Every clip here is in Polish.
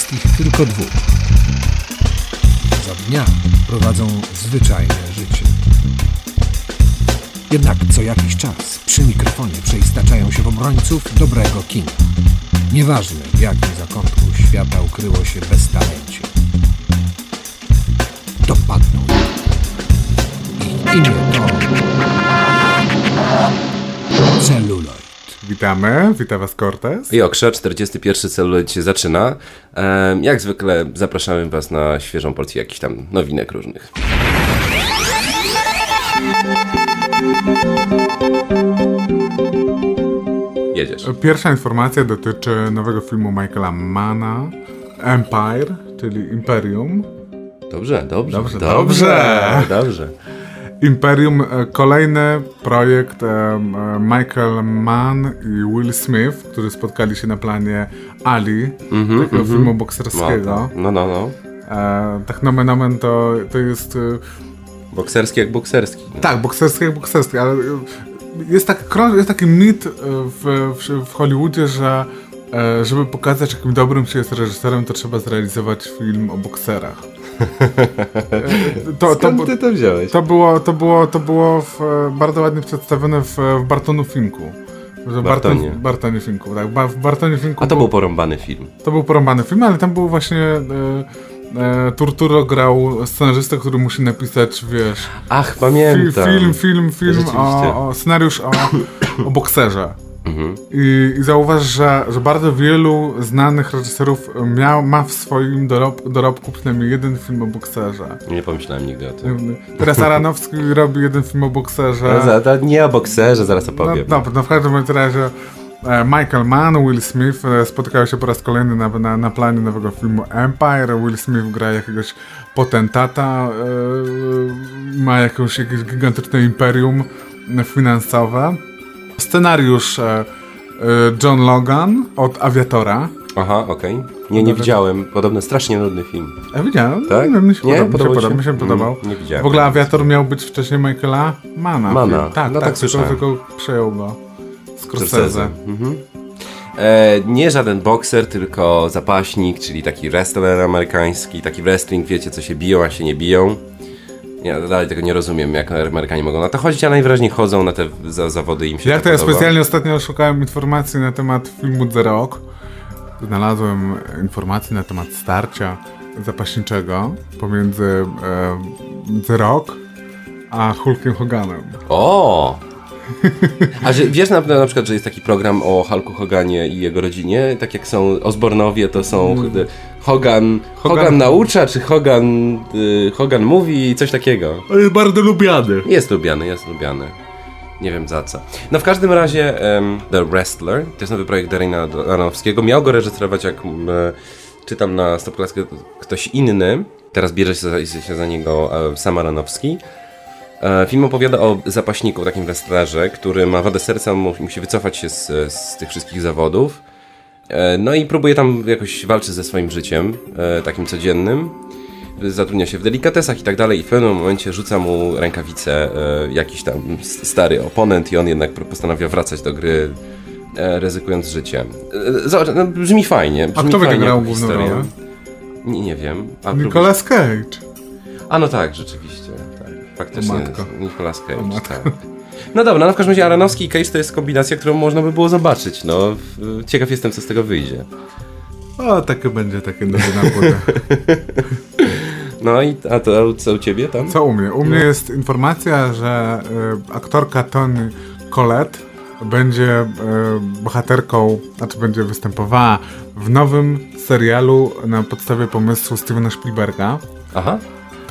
jest ich tylko dwóch. Za dnia prowadzą zwyczajne życie. Jednak co jakiś czas przy mikrofonie przeistaczają się w obrońców dobrego kina. Nieważne w jakim zakątku świata ukryło się beztalencie. Dopadną. Ich imię to... Celuloid. Witamy, witam was Cortez. I Okrza, 41 celuloid się zaczyna. Jak zwykle zapraszamy Was na świeżą porcję jakichś tam nowinek różnych. Jedziesz. Pierwsza informacja dotyczy nowego filmu Michaela Manna, Empire, czyli Imperium. Dobrze, dobrze. Dobrze, dobrze. dobrze. Imperium, e, kolejny projekt e, e, Michael Mann i Will Smith, którzy spotkali się na planie Ali, takiego filmu bokserskiego. No, no, no. E, tak nomen omen to, to jest... Bokserski jak bokserski. Tak, bokserskie jak bokserskie, ale jest, tak, jest taki mit w, w, w Hollywoodzie, że e, żeby pokazać, jakim dobrym się jest reżyserem, to trzeba zrealizować film o bokserach. E, To, to, Skąd bu- ty to wziąłeś? to było, to było, to było w, e, bardzo ładnie przedstawione w, w Bartonu Finku. Bartonie. Barton, Bartonie Finku, tak. Ba, w Bartonie Finku A to był, był porąbany film. to był porąbany film, ale tam był właśnie... E, e, Turturro grał scenarzystę, który musi napisać, wiesz, Ach, Fi- pamiętam. Film, film, film Rzeczywiście. o, o scenariusz o, o bokserze. Mhm. I, I zauważ, że, że bardzo wielu znanych reżyserów miał, ma w swoim dorob, dorobku przynajmniej jeden film o bokserze. Nie pomyślałem nigdy o tym. Teraz Aranowski robi jeden film o bokserze. No, to nie o bokserze, zaraz No, opowiem. no, no w każdym razie e, Michael Mann, Will Smith e, spotykają się po raz kolejny na, na, na planie nowego filmu Empire. Will Smith gra jakiegoś potentata, e, ma jakąś, jakieś gigantyczne imperium finansowe. Scenariusz e, e, John Logan od Aviatora. Aha, okej. Nie, nie widziałem. Podobno strasznie nudny film. Ja widziałem, Tak? mi się Nie? podobał, mi się ci Mi się? się podobał. Mm, nie widziałem. W ogóle Aviator miał być wcześniej Michaela Mana. Manna. Film. Tak, No tak, tak słyszałem. tylko, tylko przejął go. Scorsese. Mhm. E, nie żaden bokser, tylko zapaśnik, czyli taki wrestler amerykański, taki wrestling, wiecie, co się biją, a się nie biją. Ja dalej tego nie rozumiem, jak Amerykanie mogą na to chodzić, a najwyraźniej chodzą na te za, zawody im się Jak to ja podoba. specjalnie ostatnio szukałem informacji na temat filmu The Rock. Znalazłem informacje na temat starcia zapaśniczego pomiędzy e, The Rock a Hulkiem Hoganem. O! A że, wiesz na, na przykład, że jest taki program o Hulku Hoganie i jego rodzinie? Tak jak są Osbornowie, to są y, Hogan, Hogan, Hogan- naucza, czy Hogan, y, Hogan mówi, coś takiego. Jest bardzo lubiany. Jest lubiany, jest lubiany. Nie wiem za co. No w każdym razie em, The Wrestler, to jest nowy projekt Darena Aronofskiego. Miał go reżyserować, jak m, e, czytam na Stop Classic, ktoś inny. Teraz bierze się za, się za niego e, sam Aronofski. E, Film opowiada o zapaśniku, takim wrestlerze, który ma wadę serca, mu- musi wycofać się z, z tych wszystkich zawodów. E, No i próbuje tam jakoś walczyć ze swoim życiem, e, takim codziennym. Zatrudnia się w delikatesach i tak dalej i w pewnym momencie rzuca mu rękawicę e, jakiś tam stary oponent i on jednak postanawia wracać do gry, e, ryzykując życie. E, Zobacz, no, brzmi fajnie. Brzmi kto będzie fajnie grał jako główną rolę? Nie, nie wiem. A, Nicolas Cage. a no tak, rzeczywiście. Faktycznie. Nicolas Cage, tak. No dobra, no w każdym razie Aronowski i Cage to jest kombinacja, którą można by było zobaczyć. No, ciekaw jestem, co z tego wyjdzie. O, takie będzie takie nowe na płytę. No i a to co u ciebie tam? Co u mnie? U mnie jest informacja, że y, aktorka Toni Collette będzie y, bohaterką, znaczy będzie występowała w nowym serialu na podstawie pomysłu Stevena Spielberga. Aha.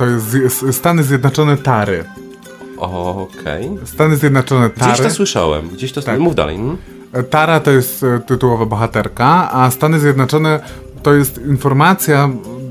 To jest Stany Zjednoczone Tary. Okej. Stany Zjednoczone Gdzieś Tary. to słyszałem. Gdzieś to Tak. Mów dalej. Mm. Tara to jest e, tytułowa bohaterka, a Stany Zjednoczone to jest informacja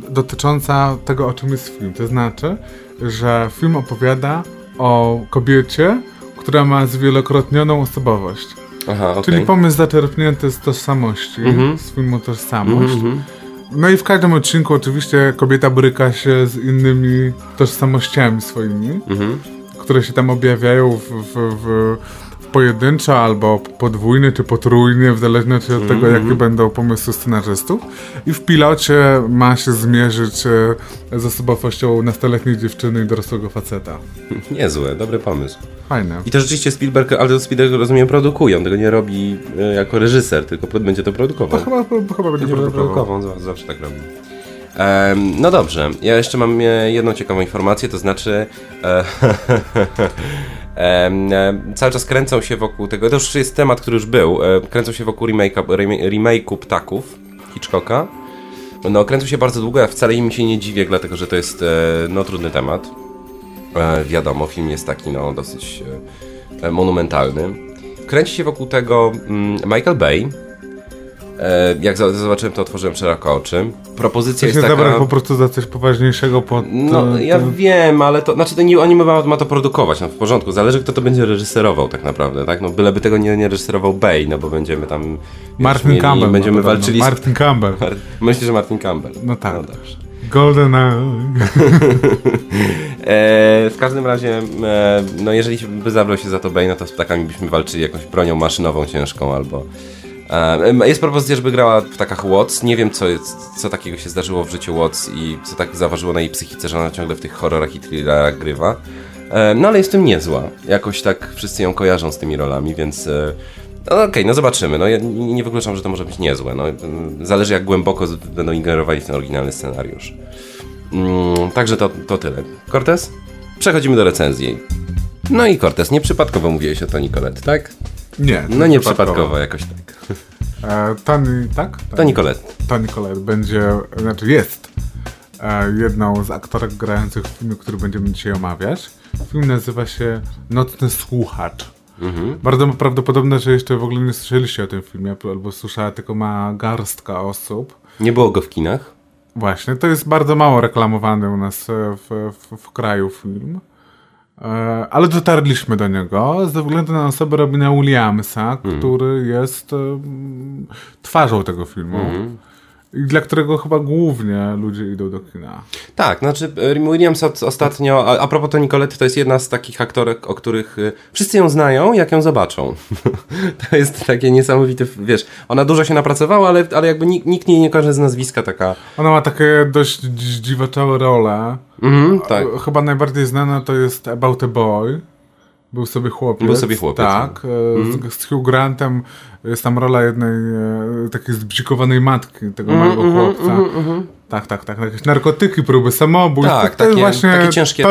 dotycząca tego, o czym jest film. To znaczy, że film opowiada o kobiecie, która ma zwielokrotnioną osobowość. Aha, okej. Czyli pomysł zaczerpnięty z tożsamości, z filmu Tożsamość. Mhm. No i w każdym odcinku oczywiście kobieta boryka się z innymi tożsamościami swoimi, Mhm. które się tam objawiają w, w, w, w pojedynczo, albo podwójnie, czy potrójnie, w zależności od tego, jakie będą pomysły scenarzystów. I w pilocie ma się zmierzyć e, z osobowością nastoletniej dziewczyny i dorosłego faceta. Niezłe, dobry pomysł. Fajne. I to rzeczywiście Spielberg, ale to Spielberg rozumiem produkuje, on tego nie robi e, jako reżyser, tylko będzie to produkował. To chyba, chyba będzie Będzie produkował. produkował, on za- zawsze tak robi. No dobrze, ja jeszcze mam e, jedną ciekawą informację, to znaczy e, e, cały czas kręcą się wokół tego, to już jest temat, który już był, kręcą się wokół remake'u Ptaków Hitchcocka. No kręcą się bardzo długo, ja wcale im się nie dziwię, dlatego że to jest no trudny temat. Wiadomo, film jest taki no dosyć monumentalny. Kręci się wokół tego mm, Michael Bay. E, jak zobaczyłem, to otworzyłem szeroko oczy. Propozycja jest taka... zabrać po prostu za coś poważniejszego pod... No, ja wiem, ale to, znaczy to nie, oni ma, ma to produkować, no w porządku, zależy kto to będzie reżyserował tak naprawdę, tak, no byleby tego nie, nie reżyserował Bay, no bo będziemy tam... wiesz, Martin mieli- Campbell. Będziemy no, walczyli z... Martin Campbell. Mar- Myślę, że Martin Campbell. No tak. No dobrze. Golden. E, w każdym razie, e, no jeżeli by zabrał się za to Bay, no to z ptakami byśmy walczyli jakąś bronią maszynową ciężką albo... E, jest propozycja, żeby grała w ptakach Watts. Nie wiem, co, co takiego się zdarzyło w życiu Watts i co tak zaważyło na jej psychice, że ona ciągle w tych horrorach i thrillerach grywa. E, no ale jest tym niezła. Jakoś tak wszyscy ją kojarzą z tymi rolami, więc... E, no okej, no zobaczymy. No, ja nie wykluczam, że to może być niezłe. No, zależy jak głęboko będą ingerowali w ten oryginalny scenariusz. Mm, także to, to tyle. Cortez? Przechodzimy do recenzji. No i Cortez, nieprzypadkowo mówiłeś o Toni Collette, tak? Nie. No nieprzypadkowo jakoś tak. E, Tony, tak? Toni Collette. Toni Collette będzie, znaczy jest e, jedną z aktorek grających w filmie, który będziemy dzisiaj omawiać. Film nazywa się Nocny Słuchacz. Bardzo prawdopodobne, że jeszcze w ogóle nie słyszeliście o tym filmie, albo słyszała tylko ma garstka osób. Nie było go w kinach. Właśnie, to jest bardzo mało reklamowany u nas e, w, w, w kraju film. E, Ale dotarliśmy do niego ze względu na osobę Robina Williamsa, który jest em, twarzą tego filmu. I dla którego chyba głównie ludzie idą do kina. Tak, znaczy e, Williams ostatnio, a, a propos Toni Collette, to jest jedna z takich aktorek, o których y, wszyscy ją znają, jak ją zobaczą. to jest takie niesamowite, wiesz, ona dużo się napracowała, ale, ale jakby nikt, nikt jej nie kojarzy z nazwiska taka. Ona ma takie dość dzi- dziwaczałe role. Mhm, tak. E, Chyba najbardziej znana to jest About a Boy. Był sobie chłopiec. Był sobie chłopiec, Tak. e, Z, z Hugh Grantem jest tam rola jednej e, takiej zbzikowanej matki tego Mhm, małego chłopca. Tak, tak, tak. Jakieś narkotyki, próby samobójstw. Tak, to takie, właśnie takie ciężkie,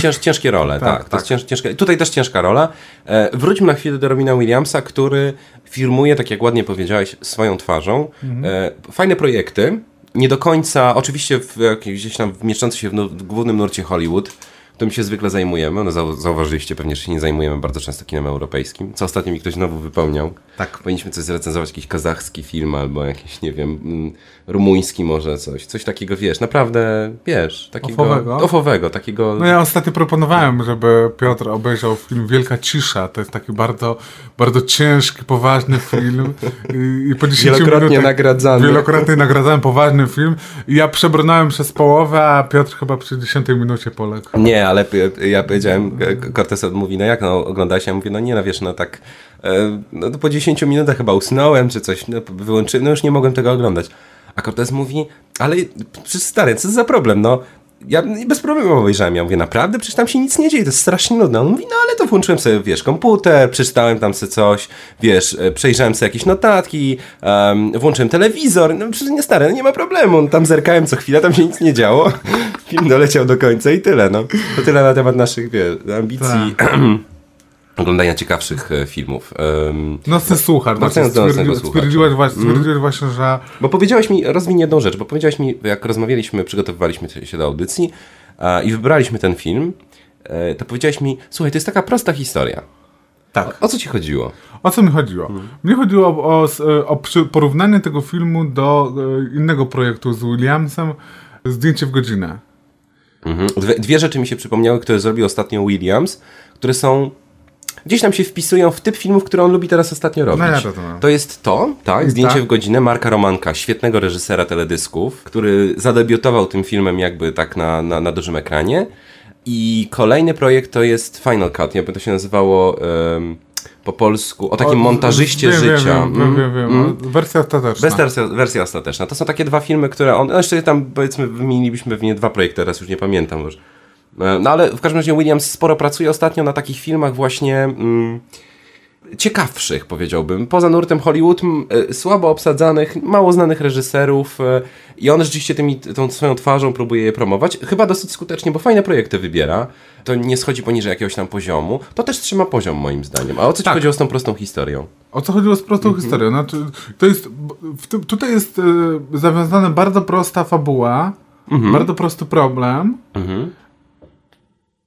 cięż, ciężkie role, tak. Tak, tak. cięż, ciężka, tutaj też ciężka rola. E, wróćmy na chwilę do Robina Williamsa, który firmuje, tak jak ładnie powiedziałeś, swoją twarzą. E, fajne projekty, nie do końca, oczywiście w, gdzieś tam mieszczący się w, w głównym nurcie Hollywood, którym się zwykle zajmujemy. No, zau, zauważyliście pewnie, że się nie zajmujemy bardzo często kinem europejskim, co ostatnio mi ktoś znowu wypełniał. Tak. Powinniśmy coś zrecenzować, jakiś kazachski film albo jakiś, nie wiem, mm, rumuński może coś. Coś takiego, wiesz, naprawdę, wiesz, takiego... Ofowego? Ofowego, takiego... No ja ostatnio proponowałem, żeby Piotr obejrzał film Wielka Cisza. To jest taki bardzo, bardzo ciężki, poważny film. I, po 10 Wielokrotnie minutach, nagradzany. Wielokrotnie nagradzałem poważny film. I ja przebrnąłem przez połowę, a Piotr chyba przy 10 minucie poległ. Nie, ale p- ja powiedziałem, K- Cortez mówi, no jak, no oglądałeś? Ja mówię, no nie, no wiesz, no tak, e, no to po 10 minutach chyba usnąłem czy coś, no wyłączyłem, no już nie mogłem tego oglądać. A Cortez mówi, ale przecież stary, co za problem, no. Ja bez problemu obejrzałem. Ja mówię, naprawdę? Przecież tam się nic nie dzieje, to jest strasznie nudne. On mówi, no ale to włączyłem sobie, wiesz, komputer, przeczytałem tam sobie coś, wiesz, e, przejrzałem sobie jakieś notatki, em, włączyłem telewizor, no przecież nie stary, no nie ma problemu. Tam zerkałem co chwila, tam się nic nie działo. Film doleciał do końca i tyle, no. To tyle na temat naszych, wiesz, ambicji. Oglądania ciekawszych e, filmów. Właśnie Nocny- nocnego stwierdził, słuchacza. stwierdziłeś, właśnie, stwierdziłeś właśnie, że Bo powiedziałeś mi, rozwiń jedną rzecz, bo powiedziałeś mi, jak rozmawialiśmy, przygotowywaliśmy się do audycji a, i wybraliśmy ten film, e, to powiedziałeś mi, słuchaj, to jest taka prosta historia. tak. O co ci chodziło? O co mi chodziło? Mnie chodziło o, o, s- o porównanie tego filmu do e, innego projektu z Williamsem, Zdjęcie w godzinę. Mhm. Dwie, dwie rzeczy mi się przypomniały, które zrobił ostatnio Williams, które są gdzieś tam się wpisują w typ filmów, które on lubi teraz ostatnio robić. No rozumiem. To jest to, tak, zdjęcie tak. w godzinę Marka Romanka, świetnego reżysera teledysków, który zadebiutował tym filmem jakby tak na, na, na dużym ekranie. I kolejny projekt to jest Final Cut, jakby to się nazywało em, po polsku, o takim O, montażyście wiem, życia. Wiem, wiem, Mm, wiem, mm. Wersja ostateczna. Wersja, wersja ostateczna. To są takie dwa filmy, które on. No jeszcze tam powiedzmy wymieniliśmy pewnie dwa projekty, teraz już nie pamiętam już. E, No ale w każdym razie Williams sporo pracuje ostatnio na takich filmach właśnie mm, ciekawszych, powiedziałbym. Poza nurtem Hollywood, e, słabo obsadzanych, mało znanych reżyserów e, i on rzeczywiście tymi, tą swoją twarzą próbuje je promować. Chyba dosyć skutecznie, bo fajne projekty wybiera. To nie schodzi poniżej jakiegoś tam poziomu. To też trzyma poziom moim zdaniem. A o co ci Tak. chodziło z tą prostą historią? O co chodziło z prostą Mhm. historią? Znaczy, to jest, tym, tutaj jest zawiązana bardzo prosta fabuła, Mhm. bardzo prosty problem,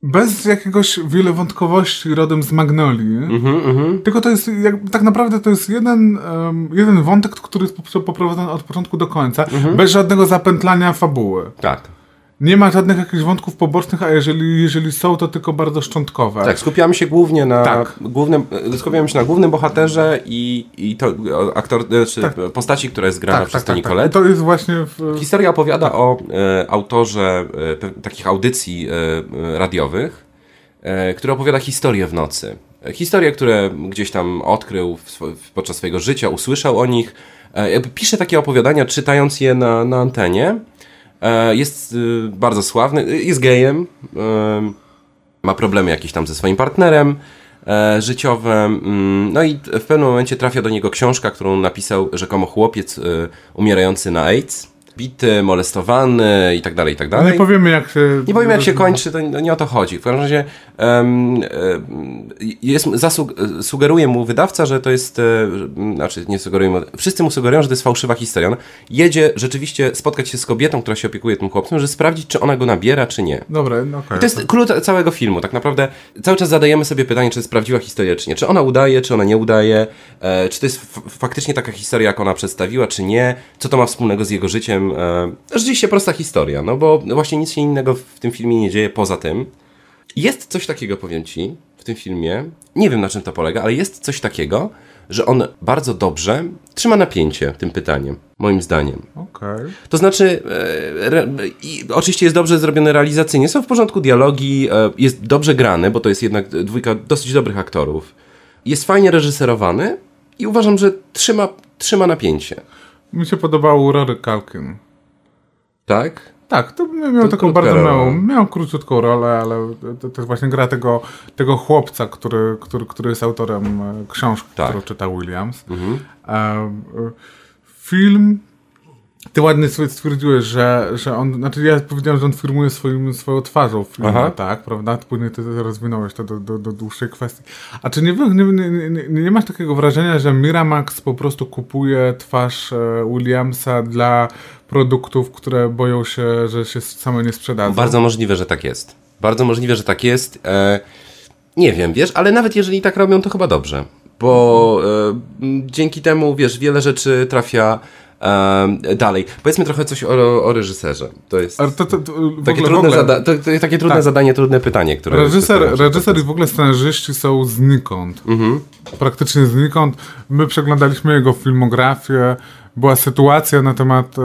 bez jakiegoś wielowątkowości rodem z Magnolii. Mhm, Tylko to jest, jak, tak naprawdę to jest jeden, em, jeden wątek, który jest po- poprowadzony od początku do końca, Mhm. bez żadnego zapętlania fabuły. Tak. Nie ma żadnych jakichś wątków pobocznych, a jeżeli, jeżeli są, to tylko bardzo szczątkowe. Tak, skupiamy się głównie na Tak. głównym, skupiamy się na głównym bohaterze i, i to aktor, e, czy Tak. postaci, która jest grana przez Toni I Collette. To jest właśnie w, Historia opowiada o e, autorze e, takich audycji e, e, radiowych, e, który opowiada historię w nocy. Historie, które gdzieś tam odkrył w swo- w- podczas swojego życia, usłyszał o nich. Pisze takie opowiadania, czytając je na, na antenie. E, jest e, bardzo sławny, e, jest gejem, e, ma problemy jakieś tam ze swoim partnerem e, życiowe. mm, No i w pewnym momencie trafia do niego książka, którą napisał rzekomo chłopiec umierający na AIDS. Bity, molestowany i tak dalej, i tak dalej. Nie powiemy jak się... Nie powiem jak się kończy, to nie o to chodzi. W każdym razie em, jest, zasug, sugeruje mu wydawca, że to jest, znaczy nie sugeruje mu, wszyscy mu sugerują, że to jest fałszywa historia. On jedzie rzeczywiście spotkać się z kobietą, która się opiekuje tym chłopcem, żeby sprawdzić, czy ona go nabiera, czy nie. Dobra, no okej. To jest klucz całego filmu. Tak naprawdę cały czas zadajemy sobie pytanie, czy jest prawdziwa historia, czy nie. Czy ona udaje, czy ona nie udaje. E, czy to jest faktycznie taka historia, jak ona przedstawiła, czy nie. Co to ma wspólnego z jego życiem. E, rzeczywiście prosta historia, no bo właśnie nic się innego w tym filmie nie dzieje poza tym. Jest coś takiego, powiem ci, w tym filmie. Nie wiem na czym to polega, ale jest coś takiego, że on bardzo dobrze trzyma napięcie tym pytaniem, moim zdaniem. Okej. To znaczy, e, re, i oczywiście jest dobrze zrobione realizacyjnie, są w porządku dialogi, e, jest dobrze grany, bo to jest jednak dwójka dosyć dobrych aktorów. Jest fajnie reżyserowany i uważam, że trzyma, trzyma napięcie. Mi się podobał Rory Culkin. Tak? Tak, to miał taką bardzo małą, miał króciutką rolę, ale to, to jest właśnie gra tego, tego chłopca, który, który, który jest autorem e, książki, Tak. którą czyta Williams. E, e, film ty ładnie stwierdziłeś, że, że on, znaczy ja powiedziałem, że on firmuje swoim, swoją twarzą w filmie, Aha. tak, prawda? Później ty rozwinąłeś to do, do, do dłuższej kwestii. A czy nie, nie, nie, nie, masz takiego wrażenia, że Miramax po prostu kupuje twarz e, Williamsa dla produktów, które boją się, że się same nie sprzedadzą? Bardzo możliwe, że tak jest. Bardzo możliwe, że tak jest. E, nie wiem, wiesz, ale nawet jeżeli tak robią, to chyba dobrze. Bo e, dzięki temu, wiesz, wiele rzeczy trafia e, dalej. Powiedzmy trochę coś o, o reżyserze. To jest to, to, to, takie, ogóle, trudne, ogóle, takie trudne Tak. zadanie, trudne pytanie, które... Reżyser, które- reżyser i w ogóle scenarzyści są znikąd. Mhm. Praktycznie znikąd. My przeglądaliśmy jego filmografię. Była sytuacja na temat.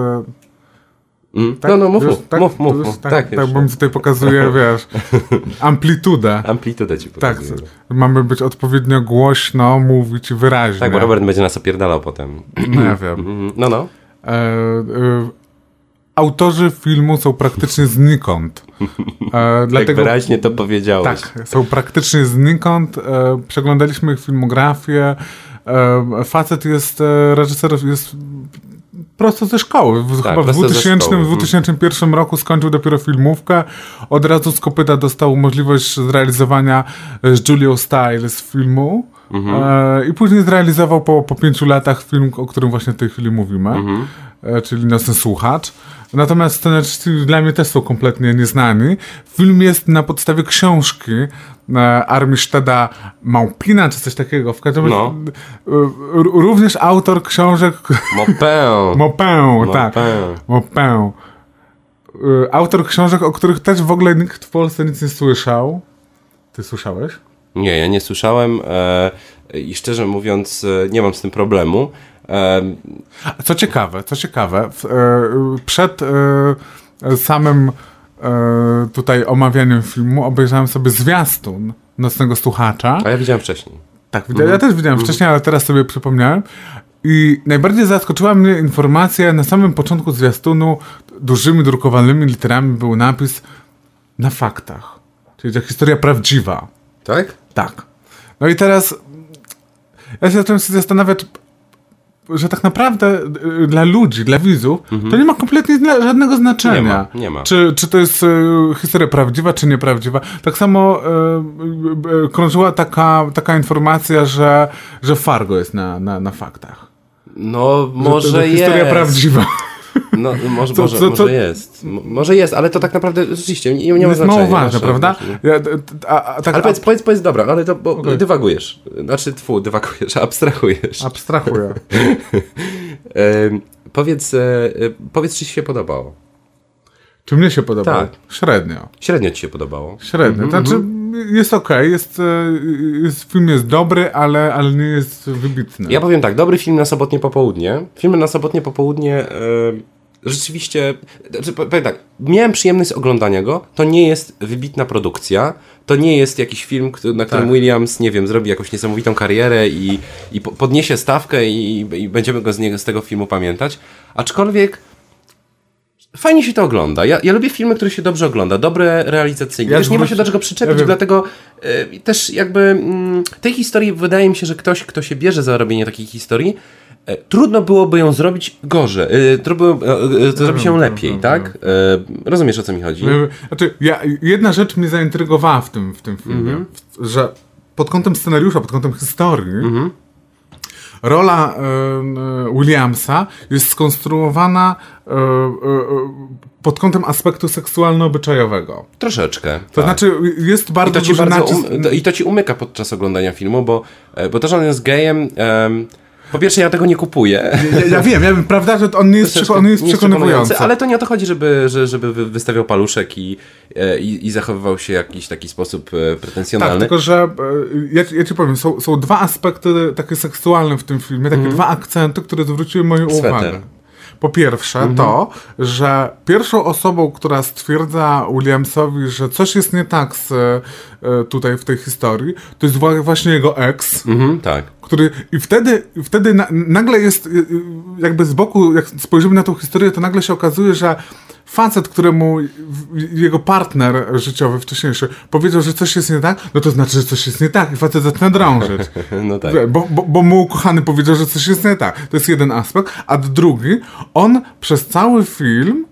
Mm. Tak? No, no, mów, Już, mów, mów, mów, już, mów. tak, Tak, tak, bo mi tutaj pokazuje, wiesz, amplitudę. Amplitudę ci Tak, pokazuję. mamy być odpowiednio głośno, mówić wyraźnie. Tak, bo Robert będzie nas opierdalał potem. No ja wiem. Mhm. No, no. E, e, autorzy filmu są praktycznie znikąd. E, Jak dlatego, wyraźnie to powiedziałeś. Tak, są praktycznie znikąd. E, przeglądaliśmy ich filmografię. E, facet jest, e, reżyser jest prosto ze szkoły. W, chyba w prosto ze 2000, szkoły. w 2001 roku skończył dopiero filmówkę. Od razu z kopyta dostał możliwość zrealizowania e, z Julią Stiles filmu. Mhm. E, I później zrealizował po, po pięciu latach film, o którym właśnie w tej chwili mówimy, Mhm. e, czyli Nocny Słuchacz. Natomiast scenarzyści dla mnie też są kompletnie nieznani. Film jest na podstawie książki e, Armisteda Małpina, czy coś takiego. W każdym razie No. również autor książek Mopę. Mopin, tak. Mopin. E, Autor książek, o których też w ogóle nikt w Polsce nic nie słyszał. Ty słyszałeś? Nie, ja nie słyszałem e, i szczerze mówiąc e, nie mam z tym problemu. E, Co ciekawe, co ciekawe, przed samym tutaj omawianiem filmu obejrzałem sobie zwiastun Nocnego Słuchacza. a ja widziałem wcześniej. Tak, widzia- ja też widziałem wcześniej, ale teraz sobie przypomniałem. I najbardziej zaskoczyła mnie informacja na samym początku zwiastunu dużymi drukowanymi literami był napis na faktach. Czyli to historia prawdziwa. Tak? Tak. No i teraz ja się zacząłem się zastanawiać, że tak naprawdę y, dla ludzi, dla widzów, to nie ma kompletnie żadnego znaczenia. Nie ma, nie ma. Czy, czy to jest y, historia prawdziwa, czy nieprawdziwa. Tak samo y, krążyła taka, taka informacja, że, że Fargo jest na, na, na faktach. No, Że może jest. Historia prawdziwa. No, może, Co- może, co- może co- jest. M- może jest, ale to tak naprawdę rzeczywiście nie, nie ma znaczenia. mało ważne, prawda? masz- Ja, d- d- a, a, tak Ale powiedz, powiedz, powiedz, dobra, ale to bo Okej. dywagujesz. Znaczy, tfu, dywagujesz, abstrahujesz. abstrahuję. Powiedz, e, e, powiedz, czy ci się podobało. Czy mnie się podoba? Tak. Średnio. Średnio ci się podobało. Średnio. Mhm, Znaczy, jest okej, jest, e, jest, film jest dobry, ale, ale nie jest wybitny. Ja powiem tak, dobry film na sobotnie popołudnie. Filmy na sobotnie popołudnie e, rzeczywiście, znaczy, po- powiem tak, miałem przyjemność oglądania go, to nie jest wybitna produkcja, to nie jest jakiś film, na którym Tak. Williams, nie wiem, zrobi jakąś niesamowitą karierę i, i po- podniesie stawkę i, i będziemy go z, niego, z tego filmu pamiętać, aczkolwiek Fajnie się to ogląda. Ja, ja lubię filmy, które się dobrze ogląda, dobre realizacyjnie. Ja Wiesz, nie ma się do czego przyczepić, ja dlatego e, też jakby mm, tej historii wydaje mi się, że ktoś, kto się bierze za robienie takiej historii, e, trudno byłoby ją zrobić gorzej, e, trudno e, e, zrobić ją lepiej, tak? Rozumiesz o co mi chodzi? Znaczy, ja, jedna rzecz mnie zaintrygowała w tym, w tym filmie, Mhm. że pod kątem scenariusza, pod kątem historii, Mhm. Rola e, e, Williamsa jest skonstruowana e, pod kątem aspektu seksualno-obyczajowego. Troszeczkę. To tak. znaczy, jest I bardzo to, ci bardzo nacisk... um, I to ci umyka podczas oglądania filmu, bo, bo to, że on jest gejem, em, po pierwsze ja tego nie kupuję. Ja, ja wiem, ja prawda, że on nie jest, przeko- on jest nie przekonywujący. Ale to nie o to chodzi, żeby, że, żeby wy- wystawiał paluszek i, e, i, i zachowywał się w jakiś taki sposób e, Tak, pretensjonalny. tylko że e, ja, ci- ja ci powiem, są, są dwa aspekty takie seksualne w tym filmie, takie dwa akcenty, które zwróciły moją. Sweter. uwagę. Po pierwsze Mhm. to, że pierwszą osobą, która stwierdza Williamsowi, że coś jest nie tak z, tutaj w tej historii, to jest wła- właśnie jego ex, Mhm, tak. Który i wtedy, wtedy na, nagle jest y, y, jakby z boku, jak spojrzymy na tą historię, to nagle się okazuje, że facet, któremu jego partner życiowy wcześniejszy powiedział, że coś jest nie tak, no to znaczy, że coś jest nie tak i facet zaczyna drążyć. No tak. Bo, bo, bo mu ukochany powiedział, że coś jest nie tak. To jest jeden aspekt. A drugi, on przez cały film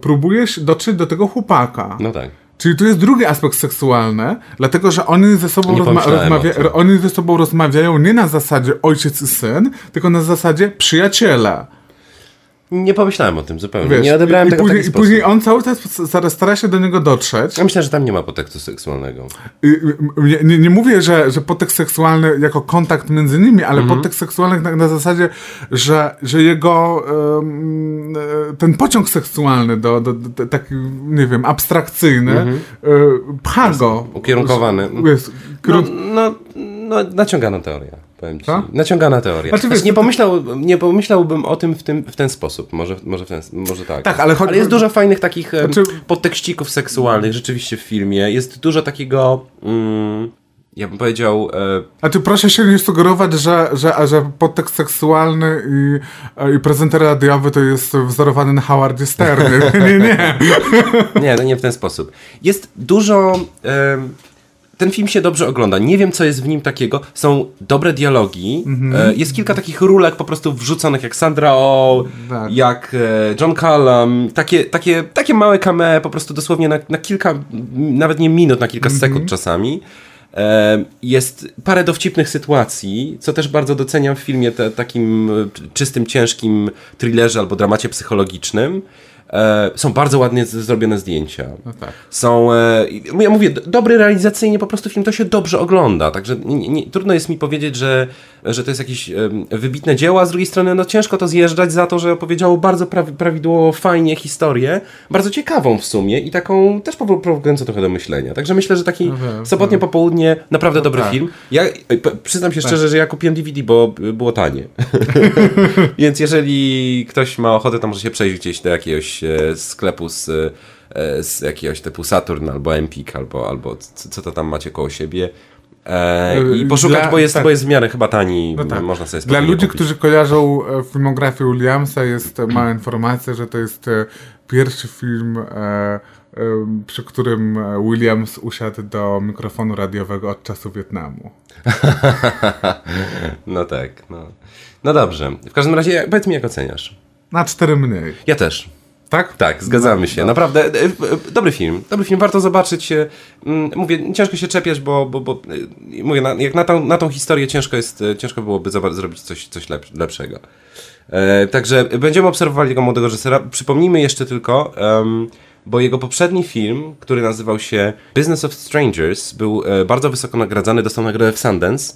próbuje dotrzeć do tego chłopaka. No tak. Czyli tu jest drugi aspekt seksualny, dlatego że oni ze sobą, rozma- rozmawia- oni ze sobą rozmawiają nie na zasadzie ojciec i syn, tylko na zasadzie przyjaciele. Nie pomyślałem o tym zupełnie. Wiesz, nie odebrałem i, i, tego w później, taki I później on cały czas stara, stara się do niego dotrzeć. Ja myślę, że tam nie ma podtekstu seksualnego. I- Nie, nie, nie mówię, że, że podtekst seksualny jako kontakt między nimi, ale Mhm. podtekst seksualny na, na zasadzie, że, że jego e, ten pociąg seksualny do, do, do taki, nie wiem, abstrakcyjny e, pcha go. Mhm. ukierunkowany. Jest, No, kierun- no, no naciągana teoria. Powiem ci. Co? Naciągana teoria. Znaczy, Znaczy, wiesz, nie, pomyślał, nie pomyślałbym o tym w, tym w ten sposób. Może, może, w ten, może tak. Tak, ale chodzi- jest dużo fajnych takich Znaczy- podtekścików seksualnych rzeczywiście w filmie. Jest dużo takiego... Mm, ja bym powiedział... E, Znaczy, proszę się nie sugerować, że, że, a że podtekst seksualny i, e, i prezenter radiowy to jest wzorowany na Howardzie Sternie. Nie, nie. Nie, no nie w ten sposób. Jest dużo. em, ten film się dobrze ogląda. Nie wiem, co jest w nim takiego. Są dobre dialogi. Mhm. E, jest kilka takich rulek po prostu wrzuconych, jak Sandra Oh, Tak. jak e, John Callum. Takie, takie, takie małe cameo, po prostu dosłownie na, na kilka, nawet nie minut, na kilka Mhm. sekund czasami. E, Jest parę dowcipnych sytuacji, co też bardzo doceniam w filmie te, takim czystym, ciężkim thrillerze albo dramacie psychologicznym. E, Są bardzo ładnie zrobione zdjęcia. tak. Są, e, ja mówię, dobry realizacyjnie po prostu film to się dobrze ogląda, także nie, nie, trudno jest mi powiedzieć, że, że to jest jakieś em, wybitne dzieło, a z drugiej strony no ciężko to zjeżdżać za to, że opowiedziało bardzo prawi, prawidłowo, fajnie historię, bardzo ciekawą w sumie i taką też prowokującą trochę do myślenia. Także myślę, że taki wiem, sobotnie popołudnie, naprawdę dobry tak. film. Ja e, przyznam się szczerze, że ja kupiłem DVD, bo było tanie. Więc jeżeli ktoś ma ochotę, to może się przejść gdzieś do jakiegoś e, sklepu z, e, z jakiegoś typu Saturn albo Empik, albo, albo co, to tam macie koło siebie. E, I poszukać, Dla- bo, jest, tak. bo jest w miarę chyba tani, No tak. można sobie Dla ludzi, kupić. którzy kojarzą e, filmografię Williamsa, jest e, mała informacja, że to jest pierwszy film, e, przy którym Williams usiadł do mikrofonu radiowego od czasu Wietnamu. No tak, no. No dobrze. W każdym razie, powiedz mi, jak oceniasz? Na cztery mniej. Ja też. Tak? Tak, zgadzamy się. Naprawdę, e, e, dobry film. Dobry film, warto zobaczyć. mm, Mówię, ciężko się czepiać, bo, bo, bo e, mówię, na, jak na tą, na tą historię ciężko jest, ciężko byłoby zrobić coś, coś lep, lepszego. E, także będziemy obserwowali tego młodego reżysera. Przypomnijmy jeszcze tylko, em, bo jego poprzedni film, który nazywał się Business of Strangers, był e, bardzo wysoko nagradzany, dostał nagrodę w Sundance.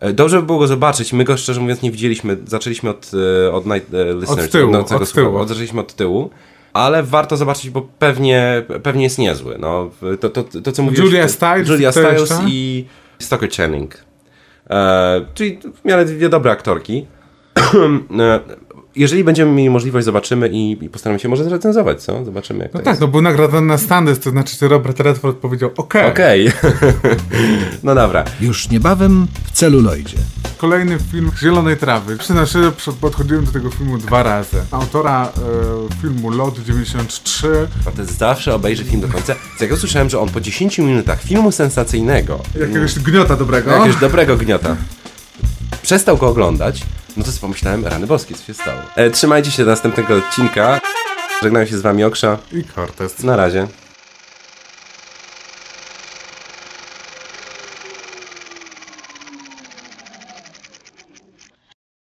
E, Dobrze by było go zobaczyć. My go szczerze mówiąc nie widzieliśmy. Zaczęliśmy od, e, od Night e, Listeners. tyłu, no, całego od tyłu. słucha- Zaczęliśmy od tyłu. Ale warto zobaczyć, bo pewnie, pewnie jest niezły. No, to, to, to, co mówiłeś... Julia Stiles, Julia Stiles i Stoker Channing. E, czyli w miarę dwie dobre aktorki. Jeżeli będziemy mieli możliwość, zobaczymy i, i postaramy się może zrecenzować, co? Zobaczymy, jak No to tak, jest. no był nagradzany na Sundance, to znaczy, że Robert Redford powiedział okej. Okej. no dobra. Już niebawem w celuloidzie. Kolejny film Zielonej Trawy. Przyznam szczerze, przed- podchodziłem do tego filmu dwa razy. Autora e, filmu Lot 93. A to jest zawsze obejrzy film do końca. Co jak ja usłyszałem, że on po 10 minutach filmu sensacyjnego, Jakiegoś gniota dobrego. jakiegoś dobrego gniota, przestał go oglądać, no to sobie pomyślałem, rany boskie, co się stało. E, trzymajcie się do następnego odcinka. Żegnają się z wami Oksza. I Cortez. Na razie.